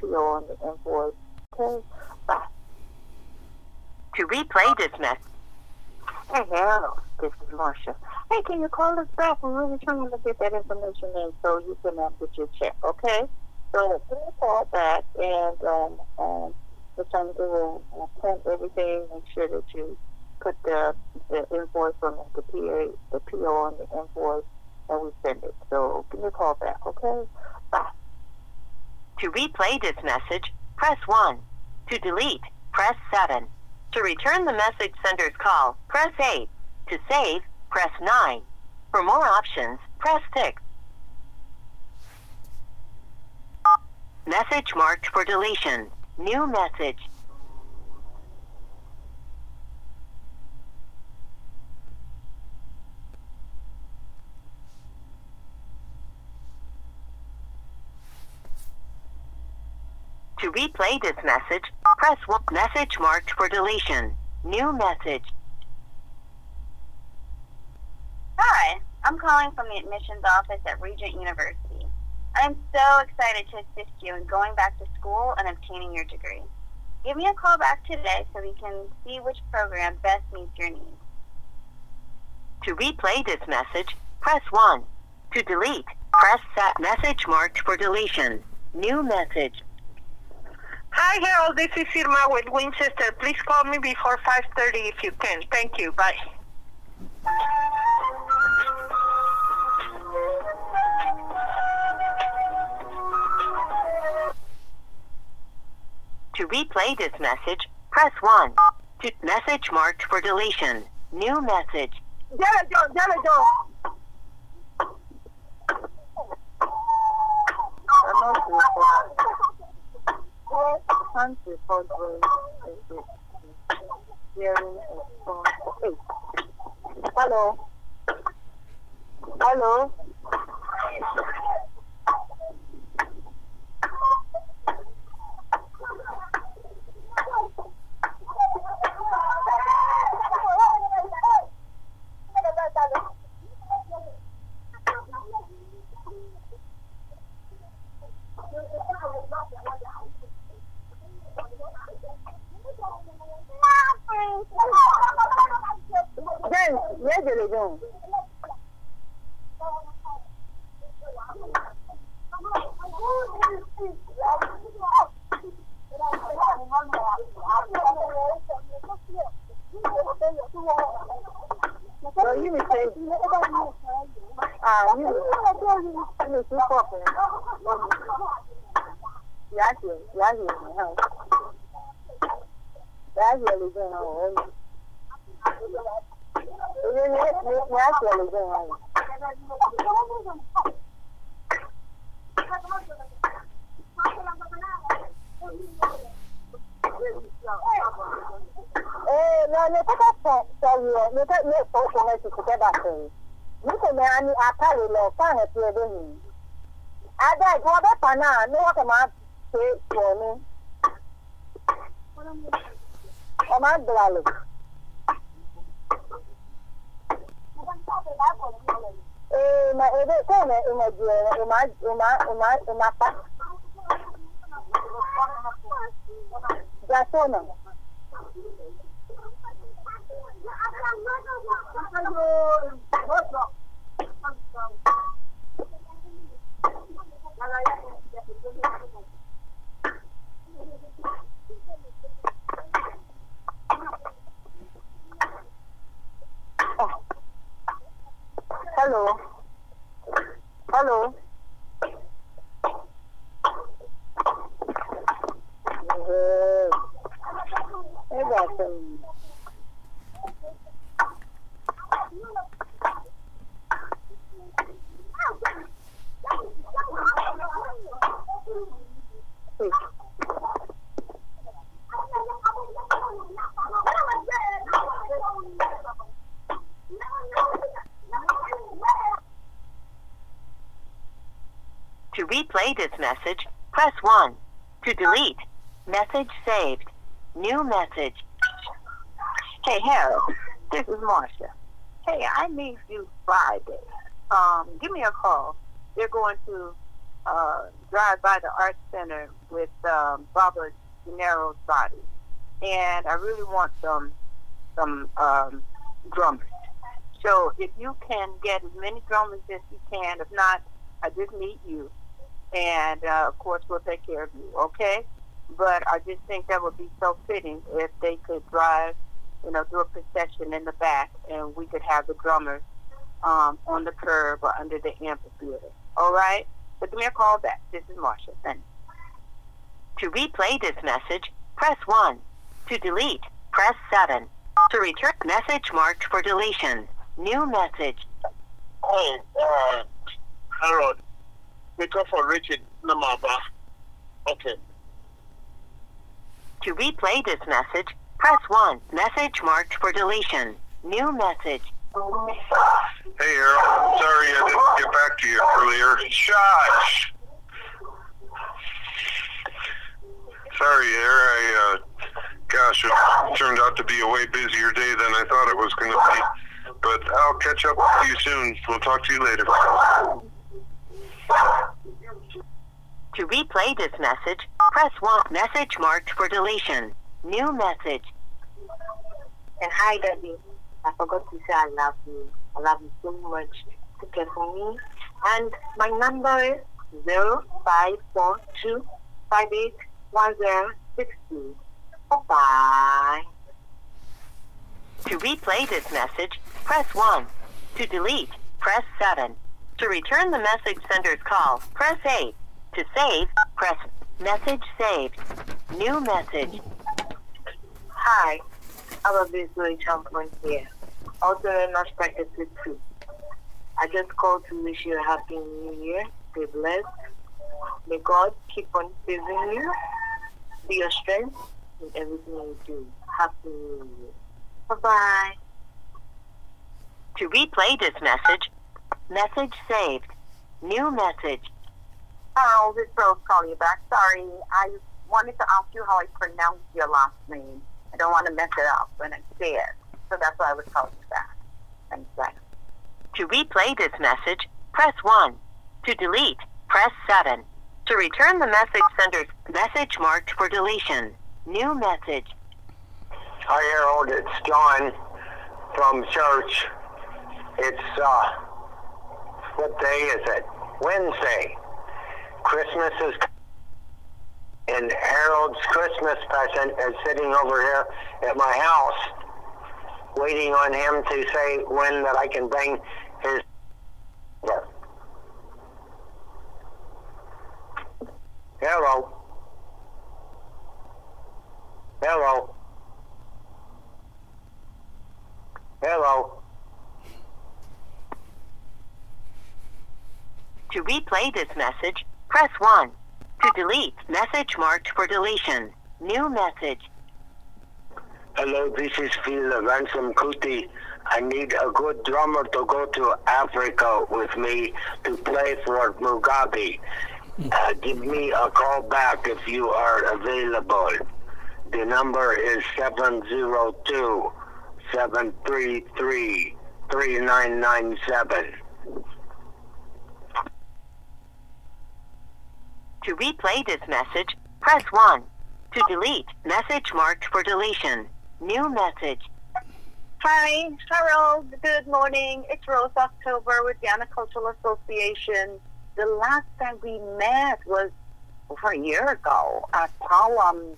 PO on the invoice. Okay, bye. To replay this message, Hey, hello. This is Marcia. Hey, can you call us back? We're really trying to get that information in so you can uh, get your check, okay? So give me a call back and um, um, we're trying to do a, a print everything, make sure that you put the, the invoice on the PA, the PO on the invoice, and we send it. So give me a call back, okay? Bye. To replay this message, press 1. To delete, press 7. To return the message sender's call, press 8. To save, press 9. For more options, press 6. Message marked for deletion. New message. To replay this message, press 1. Message marked for deletion. New message. Hi, I'm calling from the admissions office at Regent University. I'm so excited to assist you in going back to school and obtaining your degree. Give me a call back today so we can see which program best meets your needs. To replay this message, press 1. To delete, press set. Message marked for deletion. New message. Hi, Harold. This is Irma with Winchester. Please call me before 5.30 if you can. Thank you. Bye. To replay this message, press 1. To message marked for deletion. New message. Dale, John. Dale, John. I know it's recorded. Hello. Hello. Where did they go? So you may say, ah, you you may say something. Yeah, yeah, yeah, yeah. Yeah, yeah, yeah. Ini Eh, no, ne pata sa ye, ne pata ne po po ne si kuta ba se. Ni ko me ani ata le lo pa ne ti e de ni. Ada go be pa na, no wa ko se ko ni. O ma dwalo. ma ebe kone imejiere ima ima ima ima pa gasona Thank you. Hello. Hello. Eh, eh, got some. To replay this message, press 1. To delete, message saved. New message. Hey, Harold. This is Marcia. Hey, I need you Friday. Um, give me a call. They're going to uh, drive by the Art Center with um, Baba Gennaro's body, and I really want some some um, drummers. So if you can get as many drummers as you can, if not, I just need you, and uh, of course we'll take care of you. Okay? But I just think that would be so fitting if they could drive, you know, do a procession in the back, and we could have the drummers um, on the curb or under the amphitheater. All right? So give me a call back. This is Marsha. Thanks. To replay this message, press 1. To delete, press 7. To return message marked for deletion. New message. Hey, uh, Harold. Call for Richard Namaba. Okay. To replay this message, press 1. Message marked for deletion. New message. Hey, Harold. Sorry I didn't get back to you earlier. Shush! Sorry there. I, uh, gosh, it turned out to be a way busier day than I thought it was going to be. But I'll catch up with you soon. We'll talk to you later. To replay this message, press 1. Message marked for deletion. New message. And hi, Daddy. I forgot to say I love you. I love you so much. Take care for me. And my number is zero five four two five eight one zero six two. Bye bye. To replay this message, press 1. To delete, press 7. To return the message sender's call, press 8. To save, press message saved. New message. Hi, I'm a visual champion here. Also known as Practice Two. I just called to wish you a happy new year. Be blessed. May God keep on saving you. Be your strength in everything you do. Happy New Year. Bye bye. To replay this message, message saved. New message. Harold, it's Rose calling you back. Sorry, I wanted to ask you how I pronounce your last name. I don't want to mess it up when I say it. So that's why I was calling you back. Thanks, bye. To replay this message, press 1. To delete, press 7. To return the message sender's message marked for deletion. New message. Hi, Harold. It's John from church. It's, uh, what day is it? Wednesday. Christmas is, and Harold's Christmas present is sitting over here at my house, waiting on him to say when that I can bring his. Hello. Hello. Hello. To replay this message, press 1. To delete, message marked for deletion. New message. Hello, this is Phil Ransome Kuti. I need a good drummer to go to Africa with me to play for Mugabe. Uh, give me a call back if you are available. The number is 702 733 3997. To replay this message, press 1. To delete, message marked for deletion. New message. Hi, Harold. Good morning. It's Rose October with the Anna Cultural Association. The last time we met was over a year ago at Poem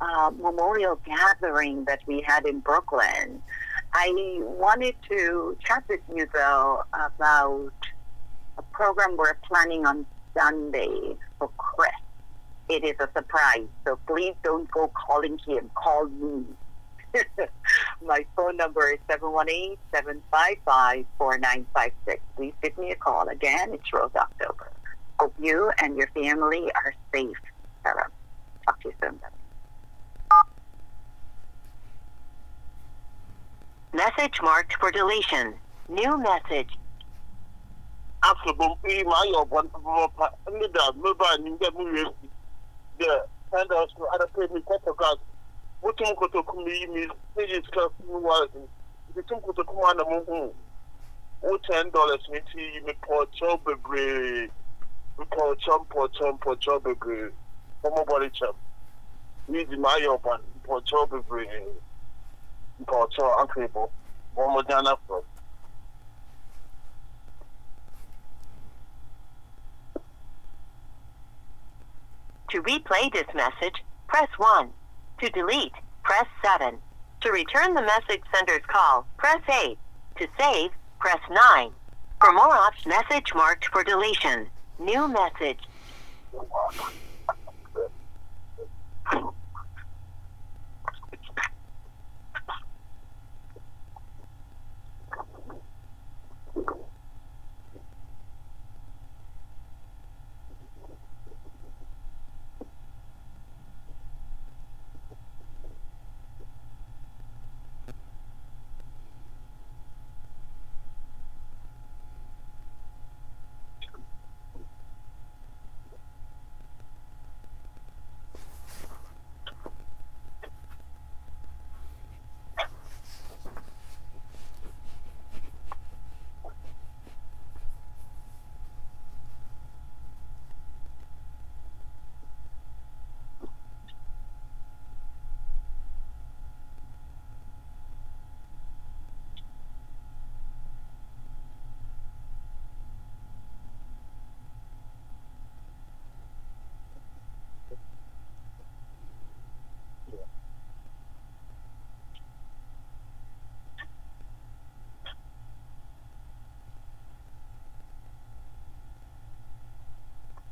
uh, Memorial Gathering that we had in Brooklyn. I wanted to chat with you though about a program we're planning on Sunday for Chris. It is a surprise, so please don't go calling him. Call me. My phone number is 718-755-4956. Please give me a call. Again, it's Rose October. Hope you and your family are safe, Sarah. Talk to you soon. Message marked for deletion. New message. afụrụ ihe eh, ma ayọ ọgwọpa ndị da mebe anyị ndị mmiri egwu dị kind of adapted me photograph mutum koto kuma yi mi pages ka kuma wa mutum koto kuma na mun hu hmm. o ten dollars ne ti yi mi pɔtɔ bebree mi pɔtɔ pɔtɔ pɔtɔ bebree ɔmo bɔre kyɛm mi di ma ayɔ ban pɔtɔ bebree pɔtɔ afei bɔ ɔmo dan afɔ. To replay this message, press 1. To delete, press 7. To return the message sender's call, press 8. To save, press 9. For more options, message marked for deletion. New message.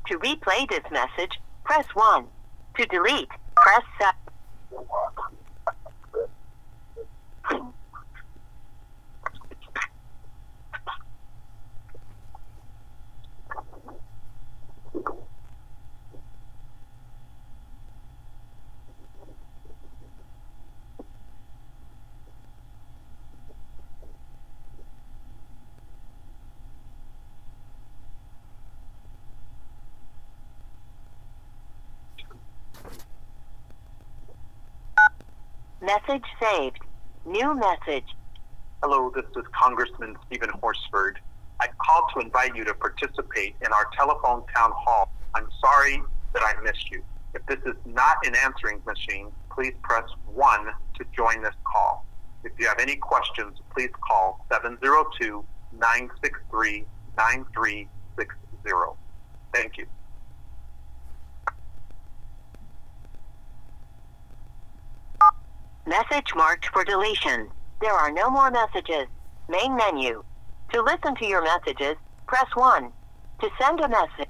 To replay this message, press 1. To delete, press 7. Message saved. New message. Hello, this is Congressman Steven Horsford. I called to invite you to participate in our telephone town hall. I'm sorry that I missed you. If this is not an answering machine, please press 1 to join this call. If you have any questions, please call 702 963 9360. Thank you. Message marked for deletion. There are no more messages. Main menu. To listen to your messages, press 1. To send a message,